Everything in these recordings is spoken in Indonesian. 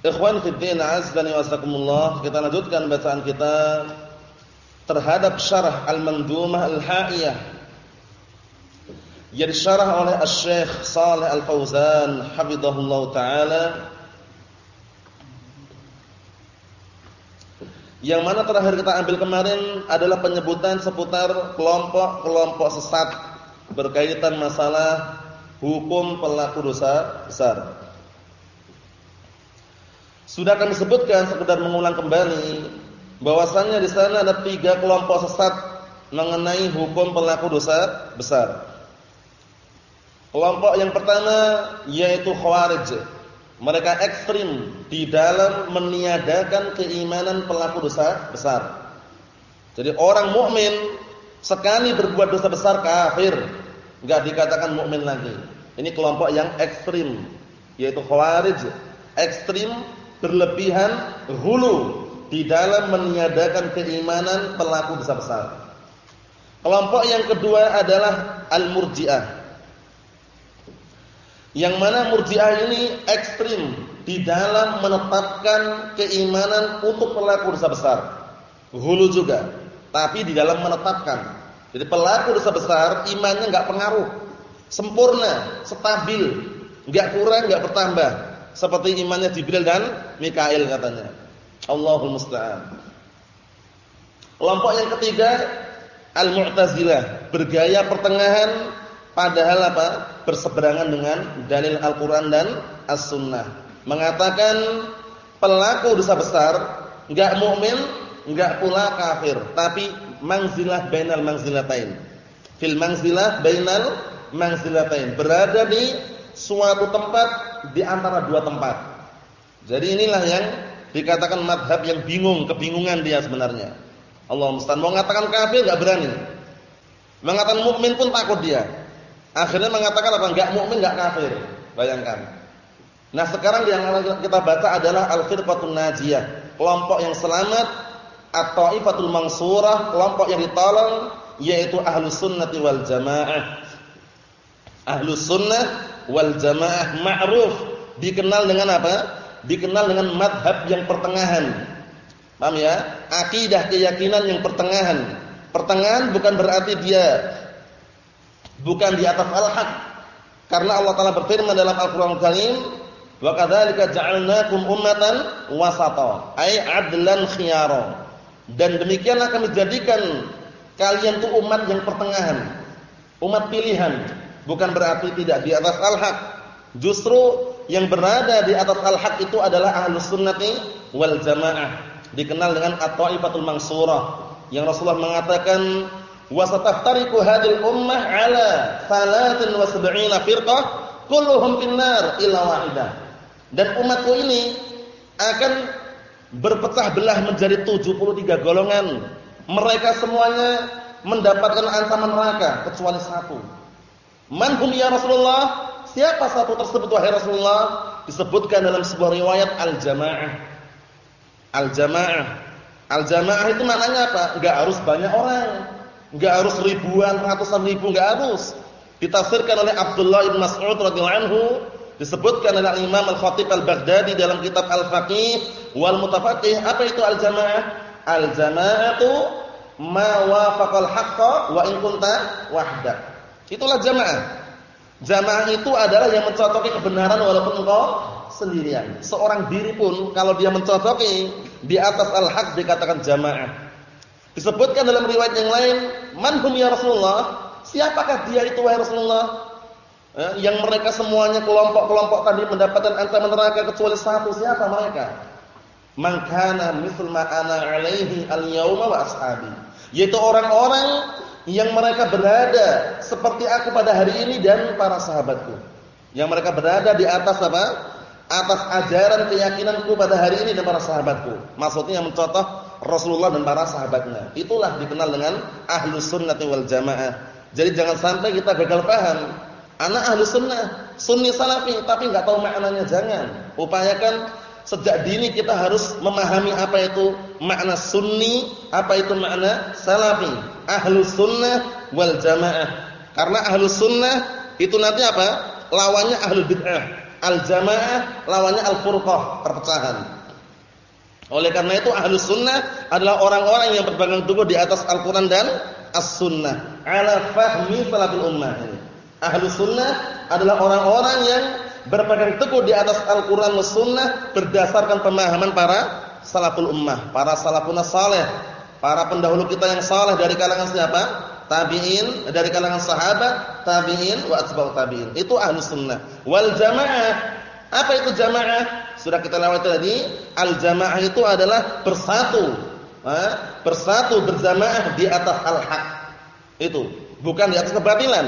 Ikhwan fi din azani wasakumullah, kita lanjutkan bacaan kita terhadap syarah Al-Mandumah Al-Ha'iyah. Yang disyarah oleh Asy-Syaikh Shalih Al-Fauzan hafizahullah taala. Yang mana terakhir kita ambil kemarin adalah penyebutan seputar kelompok-kelompok sesat berkaitan masalah hukum pelaku dosa besar. Sudah kami sebutkan sekedar mengulang kembali bahwasannya di sana ada tiga kelompok sesat mengenai hukum pelaku dosa besar. Kelompok yang pertama yaitu Khawarij. Mereka ekstrim di dalam meniadakan keimanan pelaku dosa besar. Jadi orang mukmin sekali berbuat dosa besar kafir, enggak dikatakan mukmin lagi. Ini kelompok yang ekstrim yaitu Khawarij. Ekstrim berlebihan hulu di dalam meniadakan keimanan pelaku dosa besar. Kelompok yang kedua adalah al-murji'ah. Yang mana murji'ah ini ekstrim di dalam menetapkan keimanan untuk pelaku dosa besar. Hulu juga, tapi di dalam menetapkan. Jadi pelaku dosa besar imannya enggak pengaruh, sempurna, stabil, enggak kurang, enggak bertambah seperti imannya Jibril dan Mikail katanya. Allahul musta'an. Kelompok yang ketiga Al-Mu'tazilah, bergaya pertengahan padahal apa? berseberangan dengan dalil Al-Qur'an dan As-Sunnah. Mengatakan pelaku dosa besar enggak mukmin, enggak pula kafir, tapi manzilah bainal manzilatain. Fil manzilah bainal manzilatain, berada di suatu tempat di antara dua tempat. Jadi inilah yang dikatakan madhab yang bingung, kebingungan dia sebenarnya. Allah musta'an mau mengatakan kafir enggak berani. Mengatakan mukmin pun takut dia. Akhirnya mengatakan apa? Enggak mukmin, enggak kafir. Bayangkan. Nah, sekarang yang kita baca adalah al-firqatun najiyah, kelompok yang selamat atau ifatul mansurah, kelompok yang ditolong yaitu ahlus sunnati wal jamaah. Ahlus sunnah wal jamaah ma'ruf dikenal dengan apa? Dikenal dengan madhab yang pertengahan. Paham ya? Akidah keyakinan yang pertengahan. Pertengahan bukan berarti dia bukan di atas al-haq. Karena Allah Taala berfirman dalam Al-Qur'an Al Karim, "Wa kadzalika ja'alnakum ummatan wasata", ay adlan khiyara. Dan demikianlah kami jadikan kalian tuh umat yang pertengahan. Umat pilihan, bukan berarti tidak di atas al-haq. Justru yang berada di atas al-haq itu adalah ahlus sunnati wal jamaah. Dikenal dengan at-taifatul mansurah. Yang Rasulullah mengatakan wasataftariqu hadil ummah ala 73 firqah kulluhum finnar illa wahidah. Dan umatku ini akan berpecah belah menjadi 73 golongan. Mereka semuanya mendapatkan ancaman neraka kecuali satu. Man hum ya Rasulullah? Siapa satu tersebut wahai Rasulullah? Disebutkan dalam sebuah riwayat al-jamaah. Al-jamaah. Al-jamaah itu maknanya apa? Enggak harus banyak orang Enggak harus ribuan, ratusan ribu, enggak harus. Ditafsirkan oleh Abdullah bin Mas'ud radhiyallahu anhu, disebutkan oleh Imam Al-Khatib Al-Baghdadi dalam kitab Al-Faqih wal Mutafaqih, apa itu al-jamaah? Al-jamaatu ma wafaqal haqqa wa in kunta wahdak. Itulah jamaah. Jamaah itu adalah yang mencocoki kebenaran walaupun engkau sendirian. Seorang diri pun kalau dia mencocoki di atas al-haq dikatakan jamaah. Disebutkan dalam riwayat yang lain, "Man ya Rasulullah?" Siapakah dia itu wahai Rasulullah? Eh, yang mereka semuanya kelompok-kelompok tadi mendapatkan ancaman neraka kecuali satu, siapa mereka? Man kana ma ana alaihi al-yauma wa ashabi. Yaitu orang-orang yang mereka berada seperti aku pada hari ini dan para sahabatku. Yang mereka berada di atas apa? atas ajaran keyakinanku pada hari ini dan para sahabatku. Maksudnya yang mencontoh Rasulullah dan para sahabatnya. Itulah dikenal dengan ahlus sunnati wal jamaah. Jadi jangan sampai kita gagal paham. Anak ahlus sunnah, sunni salafi, tapi nggak tahu maknanya jangan. Upayakan sejak dini kita harus memahami apa itu makna sunni, apa itu makna salafi. Ahlus sunnah wal jamaah. Karena ahlus sunnah itu nanti apa? Lawannya ahlul bid'ah. Al-jamaah lawannya al-furqah, perpecahan. Oleh karena itu ahlus sunnah adalah orang-orang yang berpegang teguh di atas Al-Quran dan As-Sunnah. Ala fahmi salaful ummah. Ahlus sunnah adalah orang-orang yang berpegang teguh di atas Al-Quran dan Sunnah berdasarkan pemahaman para salaful ummah, para salafun saleh, para pendahulu kita yang saleh dari kalangan siapa? tabi'in dari kalangan sahabat, tabi'in wa atba'ut tabi'in. Itu ahlus sunnah. Wal jamaah. Apa itu jamaah? Sudah kita lewati tadi, al jamaah itu adalah bersatu. Bersatu berjamaah di atas al-haq. Itu, bukan di atas kebatilan.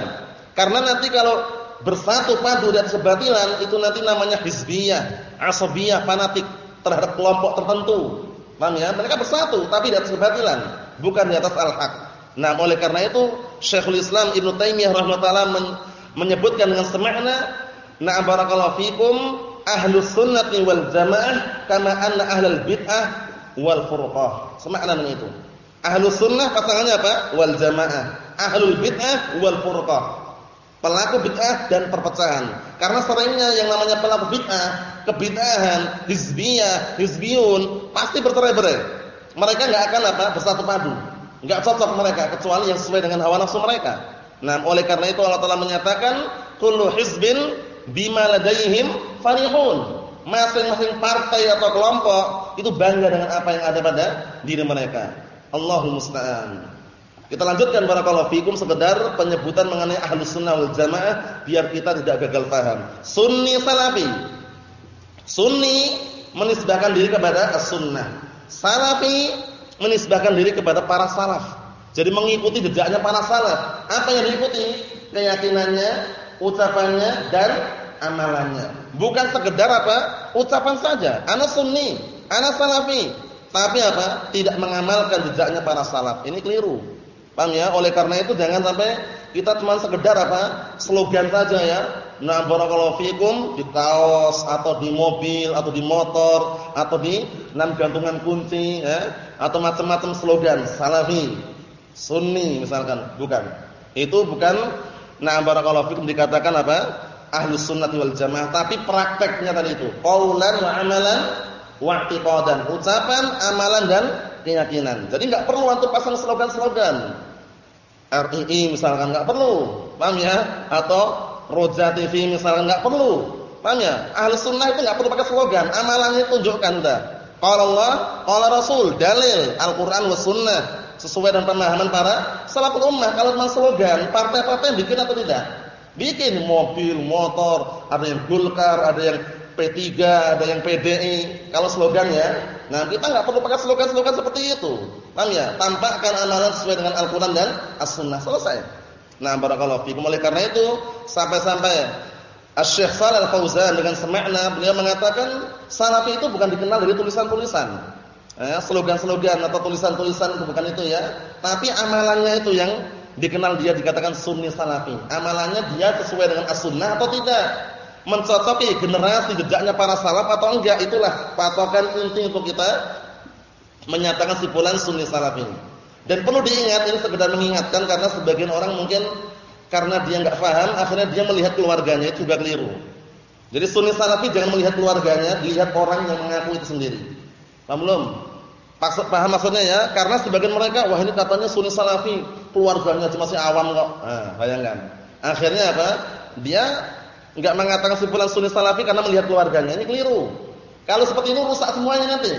Karena nanti kalau bersatu padu di atas kebatilan itu nanti namanya hizbiyah, asabiyah, fanatik terhadap kelompok tertentu. Paham ya? Mereka bersatu tapi di atas kebatilan, bukan di atas al-haq. Nah, oleh karena itu Syekhul Islam Ibnu Taimiyah rahimahullah men menyebutkan dengan semakna na'am barakallahu fikum ahlus sunnati wal jamaah kama anna ahlul bid'ah wal furqah. Semakna dengan itu. Ahlus sunnah pasangannya apa? Wal jamaah. Ahlul bid'ah wal furqah. Pelaku bid'ah dan perpecahan. Karena seringnya yang namanya pelaku bid'ah, kebid'ahan, hizbiyah, hizbiyun pasti bercerai-berai. Mereka enggak akan apa? bersatu padu. Enggak cocok mereka kecuali yang sesuai dengan hawa nafsu mereka. Nah, oleh karena itu Allah Taala menyatakan kullu hizbin bima ladaihim farihun. Masing-masing partai atau kelompok itu bangga dengan apa yang ada pada diri mereka. Allahul musta'an. Kita lanjutkan barakallahu fikum sekedar penyebutan mengenai ahlus sunnah wal jamaah biar kita tidak gagal paham. Sunni salafi. Sunni menisbahkan diri kepada as-sunnah. Salafi menisbahkan diri kepada para salaf. Jadi mengikuti jejaknya para salaf. Apa yang diikuti? Keyakinannya, ucapannya dan amalannya. Bukan sekedar apa? Ucapan saja. Ana sunni, ana salafi. Tapi apa? Tidak mengamalkan jejaknya para salaf. Ini keliru. Paham ya? Oleh karena itu jangan sampai kita cuma sekedar apa? Slogan saja ya. Nah, barakallahu fikum di kaos atau di mobil atau di motor atau di enam gantungan kunci ya atau macam-macam slogan salafi, sunni misalkan, bukan. Itu bukan nah barakallahu fikum dikatakan apa? Ahlus sunnati wal jamaah, tapi prakteknya tadi itu qaulan wa amalan wa ucapan, amalan dan keyakinan. Jadi enggak perlu untuk pasang slogan-slogan. RII misalkan enggak perlu. Paham ya? Atau Roja TV misalnya enggak perlu. Paham ya? Ahli sunnah itu enggak perlu pakai slogan, amalannya tunjukkan udah. Qala Allah, qala Rasul, dalil Al-Qur'an was sunnah sesuai dengan pemahaman para salaful ummah. Kalau cuma slogan, partai-partai bikin atau tidak? Bikin mobil, motor, ada yang Golkar, ada yang P3, ada yang PDI. Kalau slogan ya. Nah, kita enggak perlu pakai slogan-slogan seperti itu. Paham ya? Tampakkan amalan sesuai dengan Al-Qur'an dan As-Sunnah. Selesai. Nah, barakallahu fikum. Oleh karena itu, sampai-sampai Asy-Syaikh Shalal Fauzan dengan semakna beliau mengatakan salafi itu bukan dikenal dari tulisan-tulisan. Eh, slogan-slogan atau tulisan-tulisan itu bukan itu ya, tapi amalannya itu yang dikenal dia dikatakan sunni salafi. Amalannya dia sesuai dengan as-sunnah atau tidak? Mencocoki generasi jejaknya para salaf atau enggak? Itulah patokan inti untuk kita menyatakan simpulan sunni salafi. Dan perlu diingat ini sekedar mengingatkan karena sebagian orang mungkin karena dia enggak paham akhirnya dia melihat keluarganya itu juga keliru. Jadi sunni salafi jangan melihat keluarganya, dilihat orang yang mengaku itu sendiri. Paham belum? Paham maksudnya ya? Karena sebagian mereka wah ini katanya sunni salafi, keluarganya cuma si awam kok. Nah, bayangkan. Akhirnya apa? Dia enggak mengatakan simpulan sunni salafi karena melihat keluarganya. Ini keliru. Kalau seperti ini rusak semuanya nanti.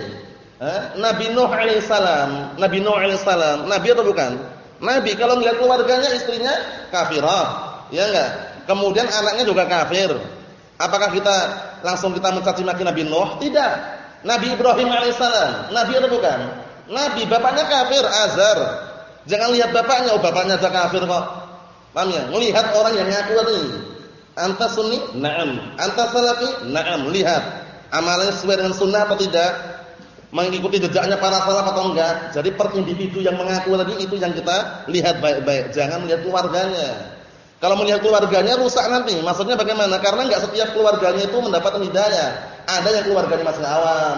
Nabi Nuh alaihissalam, Nabi Nuh alaihissalam, Nabi atau bukan? Nabi kalau melihat keluarganya istrinya kafirah, ya enggak? Kemudian anaknya juga kafir. Apakah kita langsung kita mencaci maki Nabi Nuh? Tidak. Nabi Ibrahim alaihissalam, Nabi atau bukan? Nabi bapaknya kafir, Azar. Jangan lihat bapaknya, oh bapaknya aja kafir kok. Paham ya? Melihat orang yang ngaku tadi. Anta sunni? Naam. Anta salafi? Naam. Lihat amalnya sesuai dengan sunnah atau tidak? Mengikuti jejaknya para salaf atau enggak? Jadi per individu yang mengaku tadi itu yang kita lihat baik-baik. Jangan lihat keluarganya. Kalau melihat keluarganya rusak nanti. Maksudnya bagaimana? Karena enggak setiap keluarganya itu mendapatkan hidayah. Ada yang keluarganya masih awam,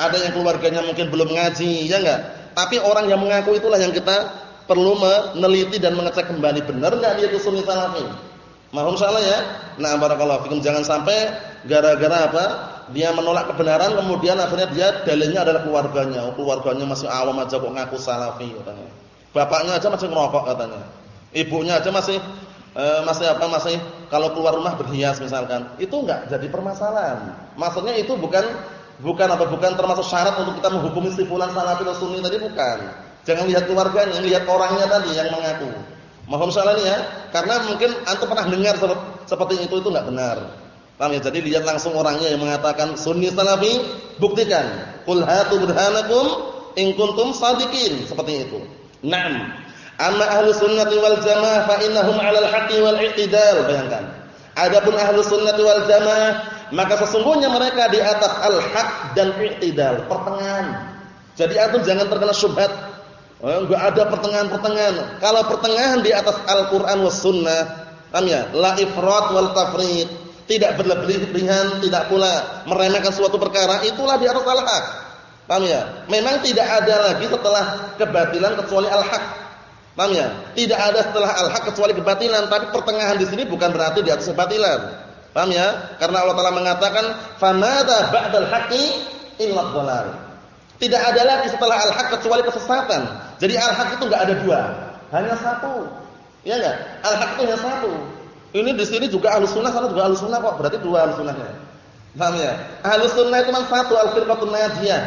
ada yang keluarganya mungkin belum ngaji, ya enggak? Tapi orang yang mengaku itulah yang kita perlu meneliti dan mengecek kembali benar enggak dia itu sunni salafi. Mohon salah ya. Nah, barakallahu fikum jangan sampai gara-gara apa? Dia menolak kebenaran kemudian akhirnya dia dalilnya adalah keluarganya. Oh, keluarganya masih awam aja kok ngaku salafi katanya. Bapaknya aja masih ngerokok katanya. Ibunya aja masih eh, masih apa? Masih kalau keluar rumah berhias misalkan. Itu enggak jadi permasalahan. Maksudnya itu bukan bukan apa bukan termasuk syarat untuk kita menghukumi si fulan salafi atau sunni tadi bukan. Jangan lihat keluarganya, lihat orangnya tadi yang mengaku. Mohon salah ya, karena mungkin antum pernah dengar seperti itu itu enggak benar. Paham ya? Jadi lihat langsung orangnya yang mengatakan sunni salafi, buktikan. Qul hatu burhanakum in kuntum seperti itu. Naam. Amma ahlus sunnati wal jamaah fa innahum 'alal haqqi wal i'tidal. Bayangkan. Adapun ahlus sunnati wal jamaah, maka sesungguhnya mereka di atas al-haq dan i'tidal, pertengahan. Jadi antum jangan terkena syubhat Enggak oh, ada pertengahan-pertengahan. Kalau pertengahan di atas Al-Qur'an was sunnah, paham ya? La ifrat wal tafrid. Tidak berlebihan, tidak pula meremehkan suatu perkara, itulah di atas al-haq. Paham ya? Memang tidak ada lagi setelah kebatilan kecuali al-haq. Paham ya? Tidak ada setelah al-haq kecuali kebatilan, tapi pertengahan di sini bukan berarti di atas kebatilan. Paham ya? Karena Allah Taala mengatakan, "Famada ba'dal haqqi illa dhalal." Tidak ada lagi setelah al-haq kecuali kesesatan. Jadi al-haq itu enggak ada dua, hanya satu. Ya enggak? Al-haq itu hanya satu. Ini di sini juga Ahlus Sunnah, sana juga Ahlus Sunnah kok. Berarti dua Ahlus Sunnahnya. Paham ya? Ahlus Sunnah itu cuma satu, al-firqatun najiyah.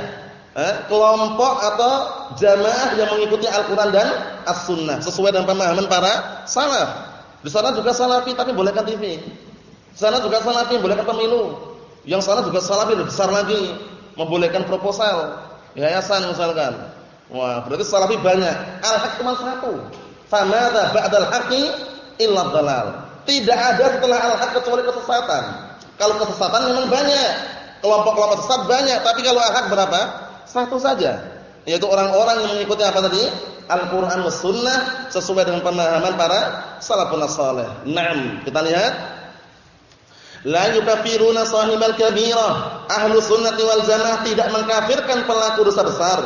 Eh, kelompok atau jamaah yang mengikuti Al-Qur'an dan As-Sunnah sesuai dengan pemahaman para salaf. Di sana juga salafi tapi bolehkan TV. Di sana juga salafi bolehkan pemilu. Yang sana juga salafi besar lagi, membolehkan proposal, yayasan misalkan. Wah, berarti salafi banyak. Al-haq cuma satu. Famadza ba'dal haqqi illa dhalal. Tidak ada setelah al-haq kecuali kesesatan. Kalau kesesatan memang banyak. Kelompok-kelompok sesat banyak, tapi kalau al-haq berapa? Satu saja. Yaitu orang-orang yang mengikuti apa tadi? Al-Qur'an was sunnah sesuai dengan pemahaman para salafun saleh. Naam, kita lihat La yukafiruna sahibal kabirah. Ahlu sunnati wal jamaah tidak mengkafirkan pelaku dosa besar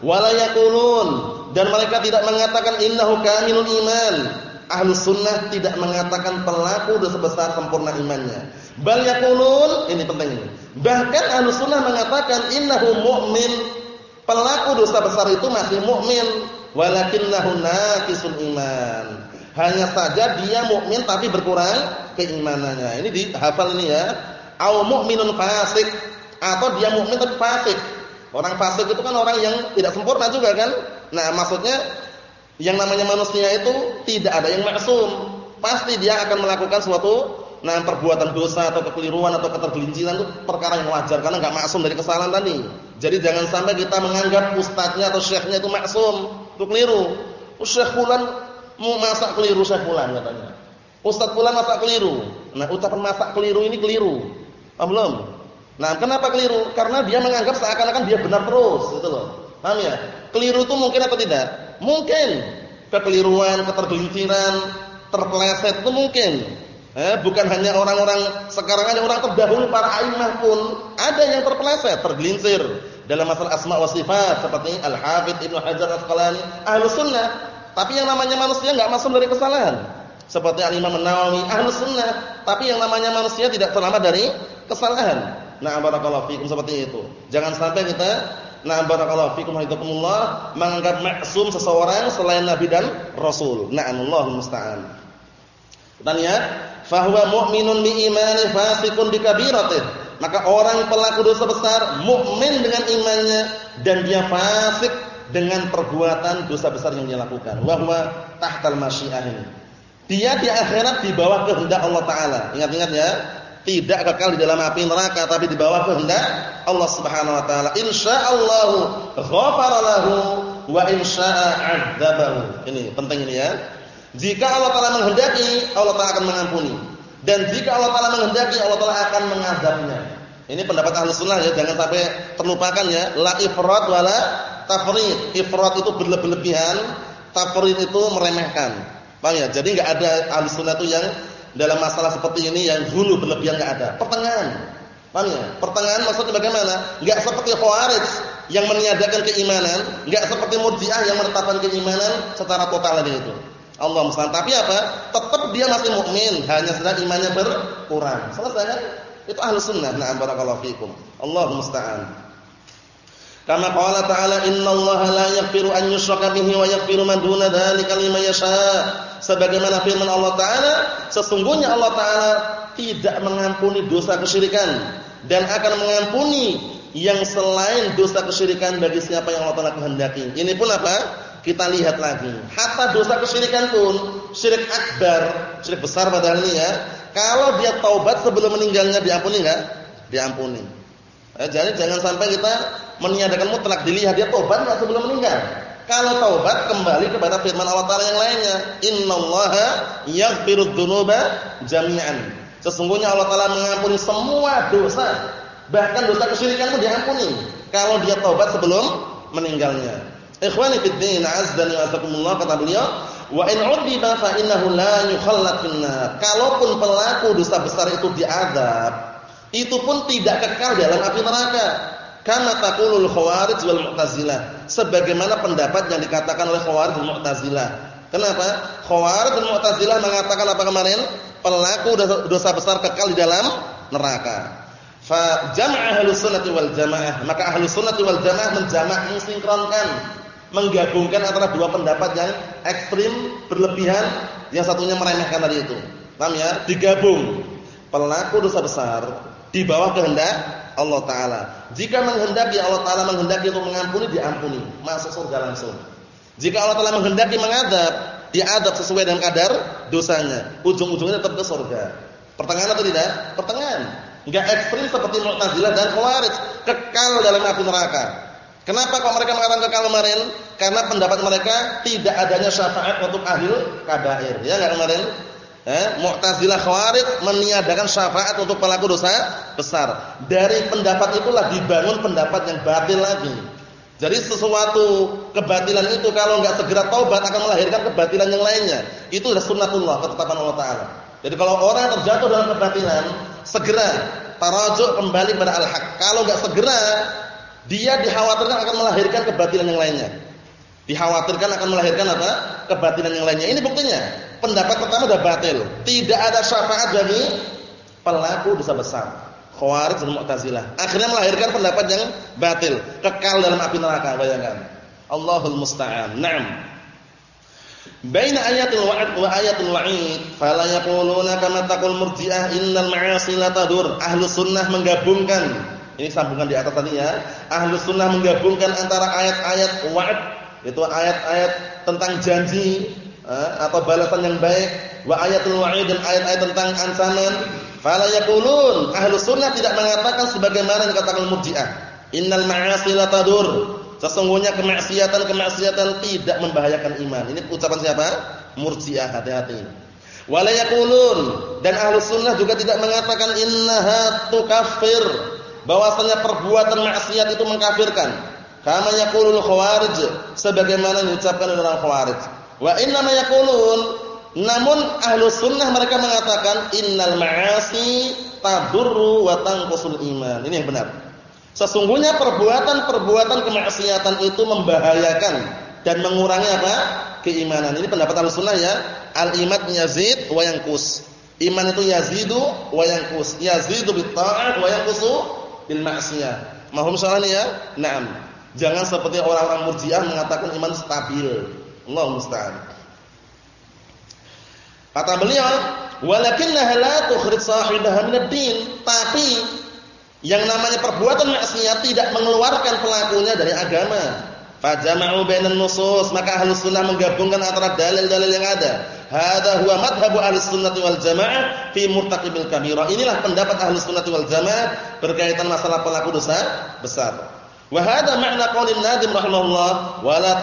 wala yaqulun dan mereka tidak mengatakan innahu kamilul iman. Ahlu sunnah tidak mengatakan pelaku dosa besar sempurna imannya. Bal yaqulun, ini penting ini. Bahkan ahlu sunnah mengatakan innahu mu'min. Pelaku dosa besar itu masih mukmin, walakinnahu naqisul iman. Hanya saja dia mukmin tapi berkurang keimanannya. Ini dihafal ini ya. Au mu'minun fasik atau dia mukmin tapi fasik. Orang fasik itu kan orang yang tidak sempurna juga kan? Nah, maksudnya yang namanya manusia itu tidak ada yang maksum. Pasti dia akan melakukan suatu nah perbuatan dosa atau kekeliruan atau ketergelinciran itu perkara yang wajar karena enggak maksum dari kesalahan tadi. Jadi jangan sampai kita menganggap ustadznya atau syekhnya itu maksum, itu keliru. Syekh fulan mau masak keliru syekh fulan katanya. Ustaz fulan masak keliru. Nah, ucapan masak keliru ini keliru. Paham belum? Nah, kenapa keliru? Karena dia menganggap seakan-akan dia benar terus, gitu loh. Paham ya? Keliru itu mungkin atau tidak? Mungkin. Kekeliruan, ketergelinciran, terpeleset itu mungkin. Eh, bukan hanya orang-orang sekarang ada orang terdahulu para a'immah pun ada yang terpeleset, tergelincir dalam masalah asma wa sifat seperti Al-Hafidz Ibnu Hajar Al-Asqalani, Ahlus Sunnah. Tapi yang namanya manusia enggak masuk dari kesalahan. Seperti Al-Imam An-Nawawi, Ahlus Sunnah. Tapi yang namanya manusia tidak selamat dari kesalahan. Nah, barakallahu fikum seperti itu. Jangan sampai kita nah barakallahu fikum hafizakumullah menganggap maksum seseorang selain nabi dan rasul. Na'amullahu musta'an. Kita lihat, fahuwa mu'minun bi imani fasiqun bi kabiratih. Maka orang pelaku dosa besar mukmin dengan imannya dan dia fasik dengan perbuatan dosa besar yang dia lakukan. Wa huwa tahtal masyiah ini. Dia di akhirat di bawah kehendak Allah taala. Ingat-ingat ya tidak kekal di dalam api neraka tapi di bawah kehendak Allah Subhanahu wa taala. Insyaallah ghafara lahu wa insyaa'a 'adzabahu. Ini penting ini ya. Jika Allah taala menghendaki, Allah taala akan mengampuni. Dan jika Allah Taala menghendaki, Allah Taala akan mengadabnya. Ini pendapat ahli sunnah ya, jangan sampai terlupakan ya. La ifrat wala tafrid. Ifrat itu berlebihan, tafrid itu meremehkan. Paham ya? Jadi enggak ada ahli sunnah itu yang dalam masalah seperti ini yang hulu berlebihan enggak ada. Pertengahan. Paham ya? Pertengahan maksudnya bagaimana? Enggak seperti Khawarij yang meniadakan keimanan, enggak seperti Murji'ah yang menetapkan keimanan secara total tadi itu. Allah musta'an. Tapi apa? Tetap dia masih mukmin, hanya saja imannya berkurang. Selesai kan? Itu ahlu sunnah. Na'am barakallahu fikum. Allah musta'an. Kama qala ta'ala innallaha la yaghfiru an yushraka bihi wa yaghfiru ma duna dzalika liman. Sebagaimana firman Allah taala, sesungguhnya Allah taala tidak mengampuni dosa kesyirikan dan akan mengampuni yang selain dosa kesyirikan bagi siapa yang Allah taala kehendaki. Ini pun apa? kita lihat lagi. Hatta dosa kesyirikan pun, syirik akbar, syirik besar padahal ini ya. Kalau dia taubat sebelum meninggalnya diampuni enggak? Diampuni. Eh, jadi jangan sampai kita meniadakan mutlak dilihat dia taubat enggak sebelum meninggal. Kalau taubat kembali kepada firman Allah Taala yang lainnya, "Innallaha yaghfirudz dzunuba jami'an." Sesungguhnya Allah Taala mengampuni semua dosa, bahkan dosa kesyirikan pun diampuni kalau dia taubat sebelum meninggalnya. Ikhwani fid din, azdani wa azakumullah kata beliau, wa in 'udiba fa innahu la yukhallad. Kalaupun pelaku dosa besar itu diadab, itu pun tidak kekal dalam api neraka. Kama taqulul khawarij wal mu'tazilah. Sebagaimana pendapat yang dikatakan oleh khawarij dan mu'tazilah. Kenapa? Khawarij dan mu'tazilah mengatakan apa kemarin? Pelaku dosa besar kekal di dalam neraka. Fa jama'a ahlus sunnati wal jamaah. Maka ahlus sunnati wal jamaah menjamak mensinkronkan menggabungkan antara dua pendapat yang ekstrim berlebihan, yang satunya meremehkan tadi itu. Paham ya? Digabung. Pelaku dosa besar di bawah kehendak Allah taala. Jika menghendaki Allah taala menghendaki untuk mengampuni, diampuni, masuk surga langsung. Jika Allah taala menghendaki mengadab, diadab sesuai dengan kadar dosanya. Ujung-ujungnya tetap ke surga. Pertengahan atau tidak? Pertengahan. Enggak ekstrim seperti Mu'tazilah dan Khawarij, kekal dalam api neraka. Kenapa kok mereka mengatakan kekal kemarin? Karena pendapat mereka tidak adanya syafaat untuk ahli kabair. Ya enggak kemarin? Eh, Mu'tazilah Khawarij meniadakan syafaat untuk pelaku dosa besar. Dari pendapat itulah dibangun pendapat yang batil lagi. Jadi sesuatu kebatilan itu kalau enggak segera taubat akan melahirkan kebatilan yang lainnya. Itu adalah sunnatullah, ketetapan Allah taala. Jadi kalau orang terjatuh dalam kebatilan, segera tarajuk kembali kepada al-haq. Kalau enggak segera dia dikhawatirkan akan melahirkan kebatilan yang lainnya. Dikhawatirkan akan melahirkan apa? Kebatilan yang lainnya. Ini buktinya. Pendapat pertama sudah batil. Tidak ada syafaat bagi pelaku dosa besar. Khawarij dan Mu'tazilah. Akhirnya melahirkan pendapat yang batil, kekal dalam api neraka, bayangkan. Allahul musta'an. Naam. Baina ayatul wa'id wa ayatul wa'id, fala yaquluna kama taqul murji'ah innal ma'asi la tadur. Ahlus sunnah menggabungkan ini sambungan di atas tadi ya. Ahlu sunnah menggabungkan antara ayat-ayat wa'ad, itu ayat-ayat tentang janji atau balasan yang baik, wa ayatul wa'id dan ayat-ayat tentang ancaman. Fala yaqulun, ahlu sunnah tidak mengatakan sebagaimana yang dikatakan murji'ah. Innal ma'asi la tadur. Sesungguhnya kemaksiatan-kemaksiatan tidak membahayakan iman. Ini ucapan siapa? Murji'ah, hati-hati. Wala yaqulun dan ahlu sunnah juga tidak mengatakan innaha tukaffir bahwasanya perbuatan maksiat itu mengkafirkan. Kama yaqulul khawarij sebagaimana diucapkan oleh orang khawarij. Wa inna ma yaqulun namun ahlu sunnah mereka mengatakan innal ma'asi tadurru wa tanqusul iman. Ini yang benar. Sesungguhnya perbuatan-perbuatan kemaksiatan itu membahayakan dan mengurangi apa? keimanan. Ini pendapat ahlu sunnah ya. Al-iman yazid wa yanqus. Iman itu yazidu wa yanqus. Yazidu bit ta'at wa yanqusu bil ma'siyah. Mahum soalan ya? Naam. Jangan seperti orang-orang Murji'ah mengatakan iman stabil. Allah musta'an. Kata beliau, "Walakinnaha la tukhrij sahibaha min din Tapi yang namanya perbuatan maksiat tidak mengeluarkan pelakunya dari agama. Fajama'u bainan nusus, maka Ahlus Sunnah menggabungkan antara dalil-dalil yang ada. Hadza huwa madhhabu Ahlus Sunnah wal Jamaah fi murtaqibil kabirah. Inilah pendapat Ahlus Sunnah wal Jamaah berkaitan masalah pelaku dosa besar. Wa hadza ma'na qaulin Nadim rahimahullah, wa la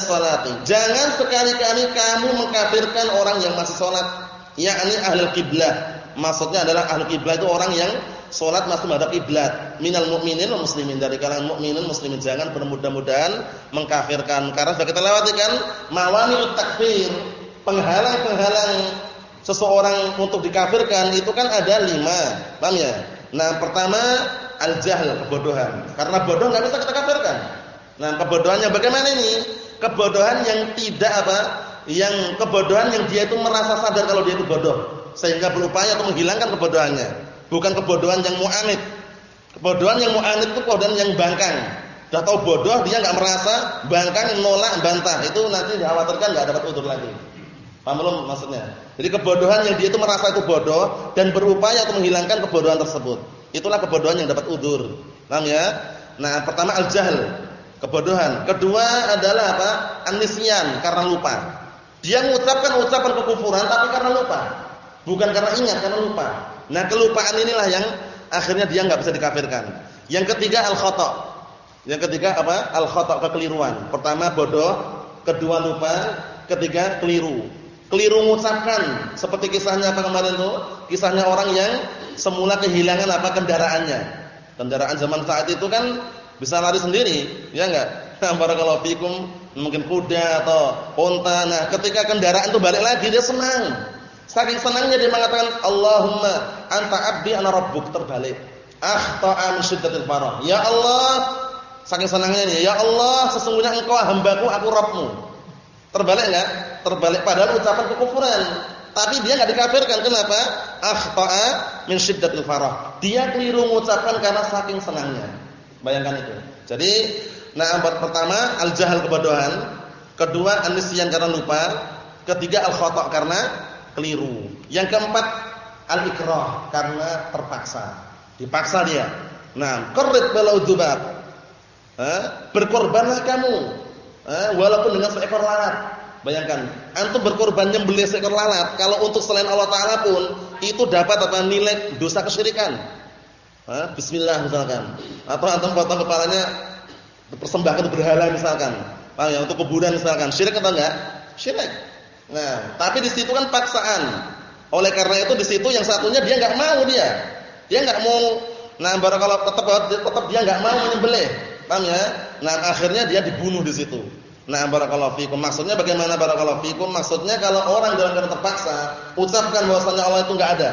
salati. Jangan sekali-kali kamu mengkafirkan orang yang masih salat. yakni ahli kiblah. Maksudnya adalah ahli kiblah itu orang yang salat masih menghadap kiblat. Minal mu'minin muslimin dari kalangan mukminin muslimin jangan bermudah-mudahan mengkafirkan. Karena sudah kita lewati kan mawani takfir, penghalang-penghalang seseorang untuk dikafirkan itu kan ada lima. Paham ya? Nah, pertama al-jahl, kebodohan. Karena bodoh enggak bisa kita kafirkan. Nah, kebodohannya bagaimana ini? Kebodohan yang tidak apa? Yang kebodohan yang dia itu merasa sadar kalau dia itu bodoh sehingga berupaya untuk menghilangkan kebodohannya. Bukan kebodohan yang mu'anid. Kebodohan yang mu'anid itu kebodohan yang bangkang. Sudah tahu bodoh dia enggak merasa, bangkang, nolak, bantah. Itu nanti dikhawatirkan enggak dapat udur lagi. Paham belum maksudnya? Jadi kebodohan yang dia itu merasa itu bodoh dan berupaya untuk menghilangkan kebodohan tersebut. Itulah kebodohan yang dapat udur. Paham ya? Nah, pertama al-jahl, kebodohan. Kedua adalah apa? Anisyan karena lupa. Dia mengucapkan ucapan kekufuran tapi karena lupa. Bukan karena ingat, karena lupa. Nah, kelupaan inilah yang akhirnya dia enggak bisa dikafirkan. Yang ketiga al-khata'. Yang ketiga apa? Al-khata' kekeliruan. Pertama bodoh, kedua lupa, ketiga keliru keliru mengucapkan. Seperti kisahnya apa kemarin itu kisahnya orang yang semula kehilangan apa kendaraannya. Kendaraan zaman saat itu kan bisa lari sendiri ya enggak? Barakallahu fikum mungkin kuda atau unta nah ketika kendaraan itu balik lagi dia senang. Saking senangnya dia mengatakan Allahumma anta abdi ana rabbuk. Terbalik. Akhta'a min syiddatil farah. Ya Allah saking senangnya ini ya Allah sesungguhnya engkau hambaku aku Rabbmu Terbalik enggak? Terbalik padahal ucapan kekufuran. Tapi dia enggak dikafirkan. Kenapa? Akhta'a min syiddatil farah. Dia keliru mengucapkan karena saking senangnya. Bayangkan itu. Jadi, nah pertama al-jahal kebodohan, kedua an-nisyan karena lupa, ketiga al-khata' karena keliru. Yang keempat al-ikrah karena terpaksa. Dipaksa dia. Nah, qarrid balau dzubab. berkorbanlah kamu Eh, walaupun dengan seekor lalat. Bayangkan, antum berkorban nyembelih seekor lalat, kalau untuk selain Allah taala pun itu dapat apa nilai dosa kesyirikan. Eh, bismillah misalkan. Atau antum potong kepalanya persembahkan berhala misalkan. Paham ya? Untuk kuburan misalkan. Syirik atau enggak? Syirik. Nah, tapi di situ kan paksaan. Oleh karena itu di situ yang satunya dia enggak mau dia. Dia enggak mau nah barakallahu tetap tetap dia enggak mau menyembelih. Paham ya? Nah, akhirnya dia dibunuh di situ. Nah, barakallahu fikum. Maksudnya bagaimana barakallahu fikum? Maksudnya kalau orang dalam keadaan terpaksa, ucapkan bahwasanya Allah itu enggak ada.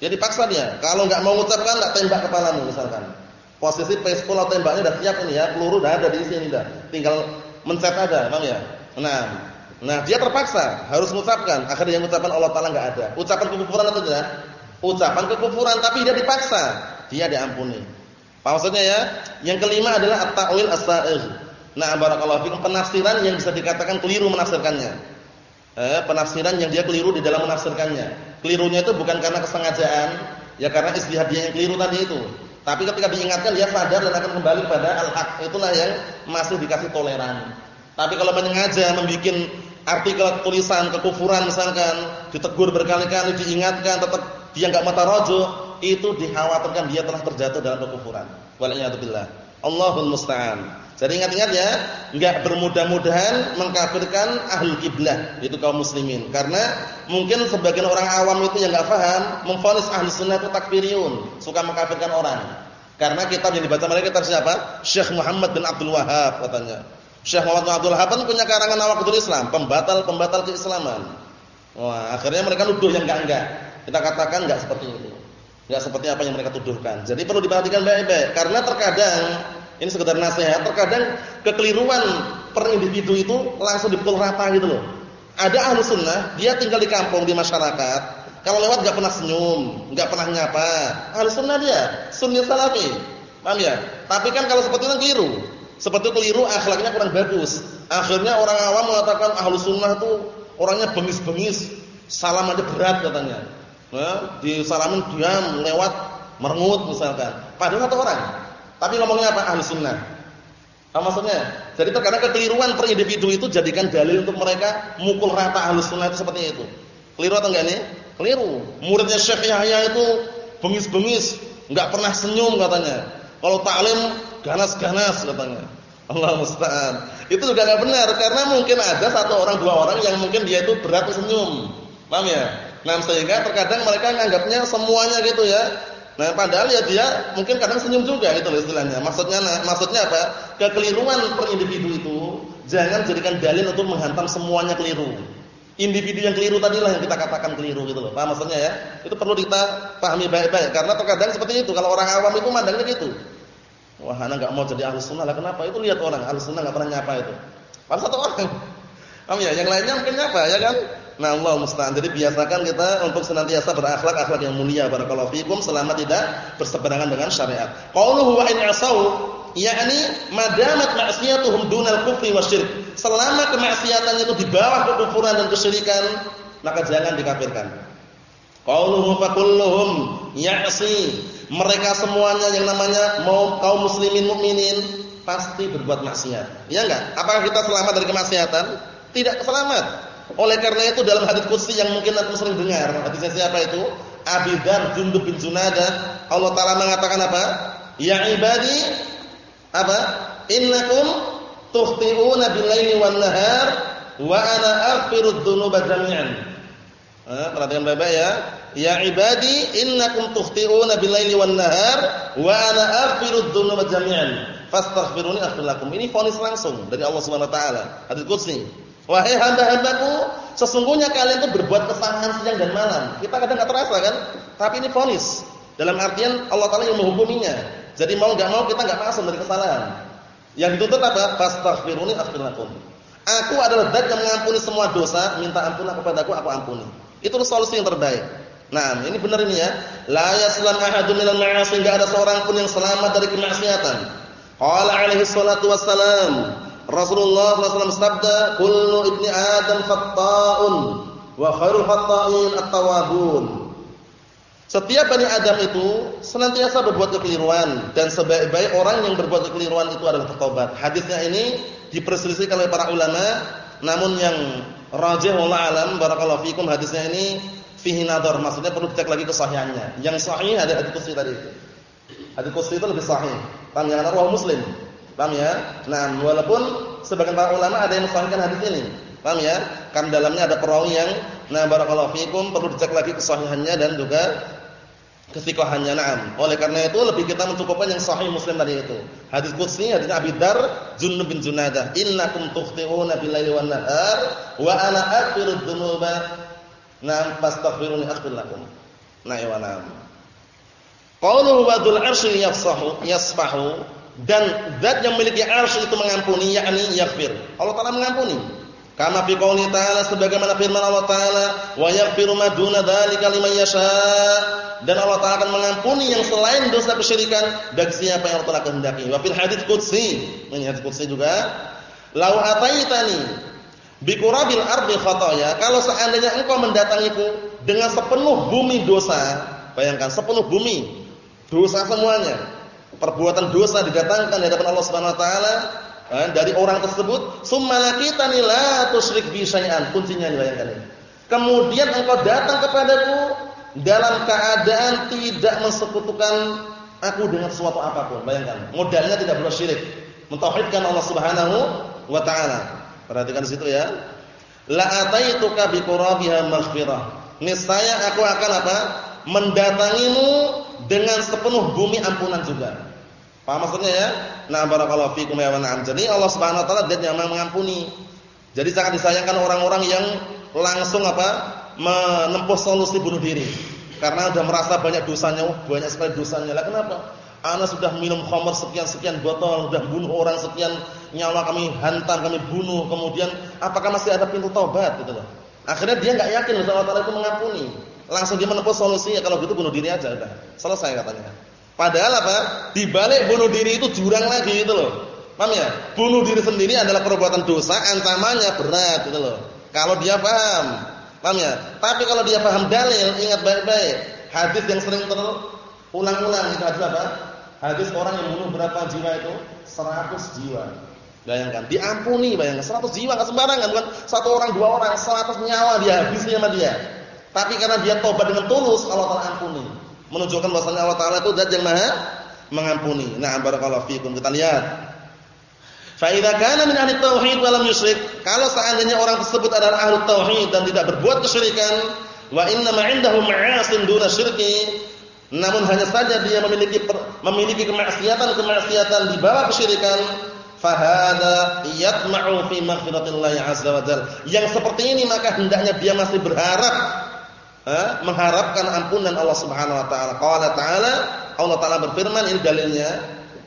Jadi paksa dia. Kalau enggak mau ucapkan, enggak tembak kepalamu misalkan. Posisi pistol atau tembaknya sudah siap ini ya, peluru sudah ada di sini dah. Tinggal mencet aja, paham ya? Nah, nah dia terpaksa harus mengucapkan. Akhirnya yang ucapan Allah Taala enggak ada. Ucapan kekufuran atau tidak? Ucapan kekufuran tapi dia dipaksa, dia diampuni. Apa maksudnya ya? Yang kelima adalah at-ta'wil as-sa'ir. Nah, barakallahu fikum penafsiran yang bisa dikatakan keliru menafsirkannya. Eh, penafsiran yang dia keliru di dalam menafsirkannya. Kelirunya itu bukan karena kesengajaan, ya karena istihad dia yang keliru tadi itu. Tapi ketika diingatkan dia sadar dan akan kembali pada al-haq. Itulah yang masih dikasih toleran. Tapi kalau menyengaja membuat artikel tulisan kekufuran misalkan, ditegur berkali-kali, diingatkan tetap dia enggak mata rojo, itu dikhawatirkan dia telah terjatuh dalam kekufuran. Waliyadzubillah. Allahul musta'an. Jadi ingat-ingat ya, enggak bermudah-mudahan mengkafirkan ahlul kiblah, itu kaum muslimin. Karena mungkin sebagian orang awam itu yang enggak paham, memfonis ahli sunnah itu takfiriyun, suka mengkafirkan orang. Karena kitab yang dibaca mereka kitab siapa? Syekh Muhammad bin Abdul Wahab katanya. Syekh Muhammad bin Abdul Wahab kan punya karangan Nawaqidul Islam, pembatal-pembatal keislaman. Wah, akhirnya mereka nuduh yang enggak-enggak. Kita katakan enggak seperti itu. Enggak seperti apa yang mereka tuduhkan. Jadi perlu diperhatikan baik-baik karena terkadang ini sekedar nasihat, terkadang kekeliruan per individu itu langsung dipukul rata gitu loh. Ada ahlu sunnah, dia tinggal di kampung di masyarakat, kalau lewat enggak pernah senyum, enggak pernah nyapa. Ahlu sunnah dia, sunni salafi. Paham ya? Tapi kan kalau seperti itu keliru. Seperti keliru akhlaknya kurang bagus. Akhirnya orang awam mengatakan ahlu sunnah itu orangnya bengis-bengis, salam aja berat katanya. Nah, disalamin diam, lewat, merengut misalkan. Padahal satu orang. Tapi ngomongnya apa? Ahli sunnah. Apa maksudnya? Jadi terkadang kekeliruan per individu itu jadikan dalil untuk mereka mukul rata ahli sunnah itu seperti itu. Keliru atau enggak nih? Keliru. Muridnya Syekh Yahya itu bengis-bengis, enggak pernah senyum katanya. Kalau taklim ganas-ganas katanya. Allah musta'an. Itu juga enggak benar karena mungkin ada satu orang dua orang yang mungkin dia itu berat senyum. Paham ya? Nah, sehingga terkadang mereka menganggapnya semuanya gitu ya. Nah, padahal ya dia mungkin kadang senyum juga loh istilahnya. Maksudnya nah, maksudnya apa? Kekeliruan per individu itu jangan jadikan dalil untuk menghantam semuanya keliru. Individu yang keliru tadilah yang kita katakan keliru gitu loh. Paham maksudnya ya? Itu perlu kita pahami baik-baik karena terkadang seperti itu. Kalau orang awam itu mandangnya gitu. Wah, anak enggak mau jadi ahlus sunnah lah. Kenapa? Itu lihat orang ahlus sunnah enggak pernah nyapa itu. Padahal satu orang. Paham ya? Yang lainnya mungkin nyapa ya kan? Nah, Allah musta'an. Jadi biasakan kita untuk senantiasa berakhlak akhlak yang mulia barakallahu fikum selama tidak berseberangan dengan syariat. Qauluhu wa in asau yakni madamat maksiatuhum dunal kufri wasyirk. Selama kemaksiatannya itu di bawah kekufuran dan kesyirikan, maka jangan dikafirkan. Qauluhu fa kulluhum ya'si. Mereka semuanya yang namanya mau kaum muslimin mukminin pasti berbuat maksiat. Ya enggak? Apakah kita selamat dari kemaksiatan? Tidak selamat. Oleh karena itu dalam hadis qudsi yang mungkin antum sering dengar, hadisnya siapa itu? Abi Dzar Jundub bin Allah taala mengatakan apa? Ya ibadi apa? Innakum tukhti'una bil-laili wan-nahar wa ana aghfiru dzunuba jami'an. Eh, perhatikan baik-baik ya. Ya ibadi innakum tukhti'una bil-laili wan-nahar wa ana aghfiru dzunuba jami'an. Fastaghfiruni aghfir lakum. Ini vonis langsung dari Allah Subhanahu wa taala. Hadis qudsi. Wahai hamba-hambaku, sesungguhnya kalian itu berbuat kesalahan siang dan malam. Kita kadang enggak terasa kan? Tapi ini vonis. Dalam artian Allah taala yang menghukuminya. Jadi mau enggak mau kita enggak masuk dari kesalahan. Yang dituntut apa? Fastaghfiruni aghfir lakum. Aku adalah zat yang mengampuni semua dosa, minta ampunlah kepadaku, aku ampuni. Itu solusi yang terbaik. Nah, ini benar ini ya. La yaslam ahadun minal ma'asi, enggak ada seorang pun yang selamat dari kemaksiatan. Qala alaihi salatu wassalam, Rasulullah SAW sabda, "Kullu ibni Adam fatta'un wa khairul fatta'in at-tawwabun." Setiap Bani Adam itu senantiasa berbuat kekeliruan dan sebaik-baik orang yang berbuat kekeliruan itu adalah bertobat. Hadisnya ini diperselisihkan oleh para ulama, namun yang rajih wallahu alam barakallahu fikum hadisnya ini fihi nadhar, maksudnya perlu dicek lagi kesahihannya. Yang sahih ada hadis qudsi tadi itu. Hadis itu lebih sahih. Paham ya? Rawi Muslim. Paham ya? Nah, walaupun sebagian para ulama ada yang mensahihkan hadis ini. Paham ya? Kan dalamnya ada perawi yang nah barakallahu fikum perlu dicek lagi kesahihannya dan juga kesikohannya na'am. Oleh karena itu lebih kita mencukupkan yang sahih Muslim tadi itu. Hadis qudsi hadis Abi Dar Junnub bin Junadah, "Innakum tukhti'una bil-laili wan-nahar wa ana aghfiru dzunuba." Naam fastaghfiruni aghfir lakum. Nah, ya na'am. Qauluhu wa dzul 'arsy yafsahu yasfahu dan zat yang memiliki 'arsy itu mengampuni yakni yaghfir. Allah Taala mengampuni. Kama fi qouli ta'ala sebagaimana firman Allah Taala, "Wa yaghfiru ma duna dzalika liman yasha'." dan Allah Taala akan mengampuni yang selain dosa kesyirikan bagi siapa yang Allah Taala kehendaki. Wa fil hadits qudsi, ini hadits qudsi juga, "Lau ataitani bi qurabil ardi khataya." Kalau seandainya engkau mendatangiku dengan sepenuh bumi dosa, bayangkan sepenuh bumi dosa semuanya. Perbuatan dosa didatangkan di hadapan Allah Subhanahu wa taala eh, dari orang tersebut, "Summa lakitani la tusyrik bi syai'an." Kuncinya bayangkan ini. Kemudian engkau datang kepadaku dalam keadaan tidak mensekutukan aku dengan sesuatu apa pun. Bayangkan, modalnya tidak boleh syirik, mentauhidkan Allah Subhanahu wa taala. Perhatikan situ ya. La ataituka bi qurabiha maghfirah. Niscaya aku akan apa? Mendatangimu dengan sepenuh bumi ampunan juga. Paham maksudnya ya? Nah, barakallahu fikum ya. Jadi Allah Subhanahu wa taala dia yang mengampuni. Jadi sangat disayangkan orang-orang yang langsung apa? menempuh solusi bunuh diri karena sudah merasa banyak dosanya, oh, banyak sekali dosanya. Lah kenapa? Ana sudah minum khamr sekian-sekian botol, sudah bunuh orang sekian nyawa kami hantam, kami bunuh, kemudian apakah masih ada pintu tobat gitu loh. Akhirnya dia enggak yakin Allah Taala itu mengampuni. Langsung dia menempuh solusi ya kalau gitu bunuh diri aja udah. Selesai katanya. Padahal apa? Di balik bunuh diri itu jurang lagi gitu loh. Paham ya? Bunuh diri sendiri adalah perbuatan dosa, ancamannya berat gitu loh. Kalau dia paham Paham ya? Tapi kalau dia paham dalil, ingat baik-baik. Hadis yang sering terulang-ulang itu hadis apa? Hadis orang yang bunuh berapa jiwa itu? 100 jiwa. Bayangkan, diampuni bayangkan 100 jiwa enggak sembarangan bukan satu orang, dua orang, 100 nyawa dia habisnya sama dia. Tapi karena dia tobat dengan tulus, Allah Taala ampuni. Menunjukkan bahwasanya Allah Taala itu zat yang Maha mengampuni. Nah, barakallahu fiikum. Kita lihat Fa idza kana min ahli tauhid wa lam yusyrik, kalau seandainya orang tersebut adalah ahli tauhid dan tidak berbuat kesyirikan, wa inna ma 'indahu ma'asin duna syirki namun hanya saja dia memiliki memiliki kemaksiatan-kemaksiatan di bawah kesyirikan fahada yatma'u fi maghfiratillahi azza wa jalla yang seperti ini maka hendaknya dia masih berharap eh, mengharapkan ampunan Allah Subhanahu wa taala. Qala ta'ala Allah taala berfirman ini dalilnya.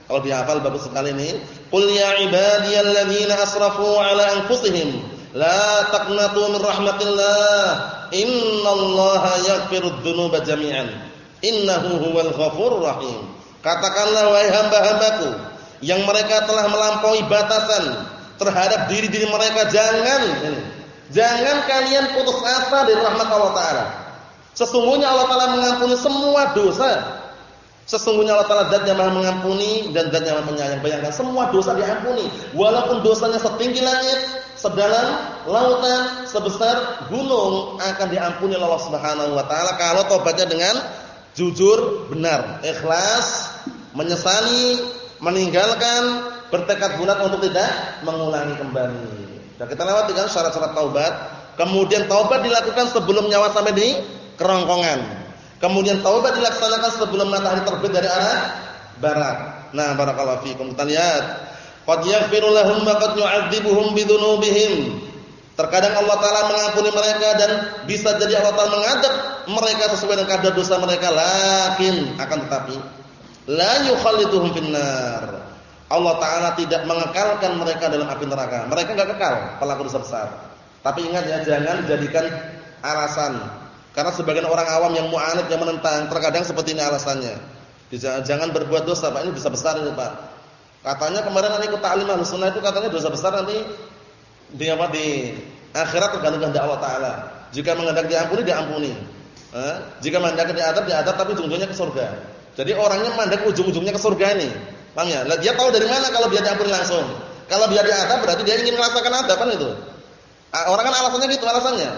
Kalau dihafal bagus sekali ini. Qul ya ibadiyalladzina asrafu ala anfusihim la taqnatu min rahmatillah. Innallaha yaghfirud dzunuba jami'an. Innahu huwal ghafurur rahim. Katakanlah wahai hamba-hambaku yang mereka telah melampaui batasan terhadap diri-diri mereka jangan jangan kalian putus asa dari rahmat Allah taala sesungguhnya Allah taala mengampuni semua dosa Sesungguhnya Allah Taala zat yang Maha mengampuni dan zat yang Maha penyayang. Bayangkan semua dosa diampuni, walaupun dosanya setinggi langit, sedalam lautan, sebesar gunung akan diampuni Allah Subhanahu wa taala kalau tobatnya dengan jujur, benar, ikhlas, menyesali, meninggalkan, bertekad bulat untuk tidak mengulangi kembali. Dan kita lewati kan syarat-syarat taubat. Kemudian taubat dilakukan sebelum nyawa sampai di kerongkongan. Kemudian taubat dilaksanakan sebelum matahari terbit dari arah barat. Nah, barakallahu fikum. Kita lihat, qad yaghfiru lahum wa qad yu'adzibuhum bidzunubihim. Terkadang Allah taala mengampuni mereka dan bisa jadi Allah taala mengadab mereka sesuai dengan kadar dosa mereka, lakin akan tetapi la yukhalliduhum finnar. Allah taala tidak mengekalkan mereka dalam api neraka. Mereka enggak kekal pelaku dosa besar. Tapi ingat ya, jangan jadikan alasan karena sebagian orang awam yang mu'anid yang menentang, terkadang seperti ini alasannya. Jangan berbuat dosa, Pak. Ini dosa besar ini, Pak. Katanya kemarin nanti ikut ta'lim Ahlussunnah itu katanya dosa besar nanti di apa di akhirat tergantung kehendak Allah taala. Jika menghendaki diampuni, diampuni. Eh? Jika menghendaki diadab, diadab tapi ujung-ujungnya ke surga. Jadi orangnya mandek ujung-ujungnya ke surga ini. Paham ya? Dia tahu dari mana kalau dia diampuni langsung. Kalau dia diadab berarti dia ingin merasakan adab kan itu. Orang kan alasannya gitu alasannya.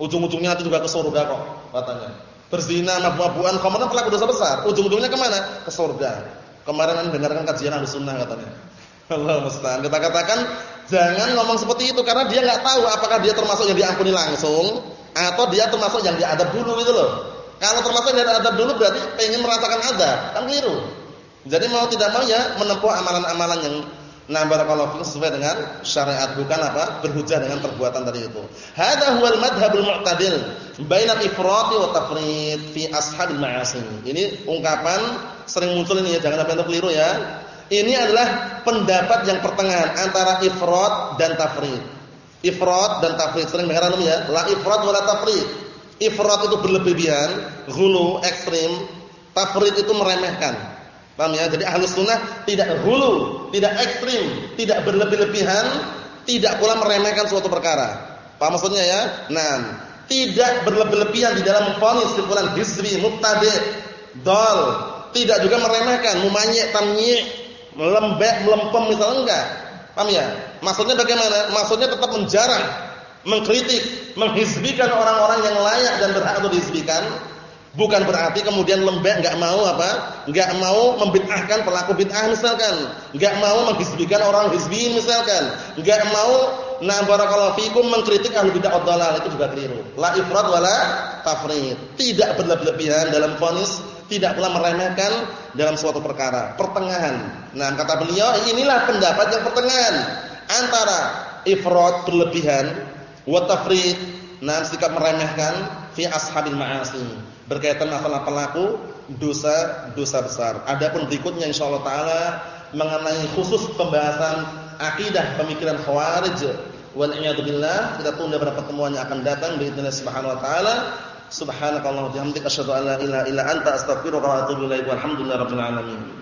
Ujung-ujungnya nanti juga ke surga kok katanya. Berzina, mabuk-mabukan, khamr pelaku dosa besar. Ujung-ujungnya ke mana? Ke surga. Kemarin anda dengarkan kajian Ahlussunnah katanya. Allah musta'an. Kita katakan jangan ngomong seperti itu karena dia nggak tahu apakah dia termasuk yang diampuni langsung atau dia termasuk yang diadab dulu gitu loh. Kalau termasuk yang diadab dulu berarti pengen merasakan adab, kan keliru. Jadi mau tidak mau ya menempuh amalan-amalan yang Nah, barakallahu fikum sesuai dengan syariat bukan apa? Berhujah dengan perbuatan tadi itu. Hadza huwal madhhabul mu'tadil bainal ifrati wa tafrid fi ashabil ma'asi. Ini ungkapan sering muncul ini ya, jangan sampai keliru ya. Ini adalah pendapat yang pertengahan antara ifrat dan tafrid. Ifrat dan tafrid sering dengar antum ya? La ifrat wala tafrid. Ifrat itu berlebihan, ghulu, ekstrim. Tafrid itu meremehkan. Paham ya? Jadi ahlus sunnah tidak hulu, tidak ekstrim, tidak berlebih-lebihan, tidak pula meremehkan suatu perkara. Paham maksudnya ya? Nah, tidak berlebih-lebihan di dalam memfonis simpulan hisri, mubtadi, dol, tidak juga meremehkan, mumanyik, tamnyik, melembek, melempem misalnya enggak. Paham ya? Maksudnya bagaimana? Maksudnya tetap menjarah, mengkritik, menghizbikan orang-orang yang layak dan berhak untuk dihizbikan Bukan berarti kemudian lembek enggak mau apa? Enggak mau membid'ahkan pelaku bid'ah misalkan, enggak mau menghizbikan orang hizbi misalkan, enggak mau na barakallahu fikum mengkritik ahli bid'ah dhalal itu juga keliru. La ifrat wala tafrid. Tidak berlebihan dalam vonis, tidak pula meremehkan dalam suatu perkara. Pertengahan. Nah, kata beliau, inilah pendapat yang pertengahan antara ifrat berlebihan wa tafrid, nah sikap meremehkan fi ashabil ma'asi berkaitan masalah pelaku dosa-dosa besar. Adapun berikutnya Insya Allah taala mengenai khusus pembahasan akidah pemikiran khawarij wal kita tunda pada pertemuan yang akan datang biidznillah subhanahu wa taala. Subhanakallahumma wa bihamdika asyhadu an la ilaha illa anta astaghfiruka wa atubu ilaik. Walhamdulillahirabbil alamin.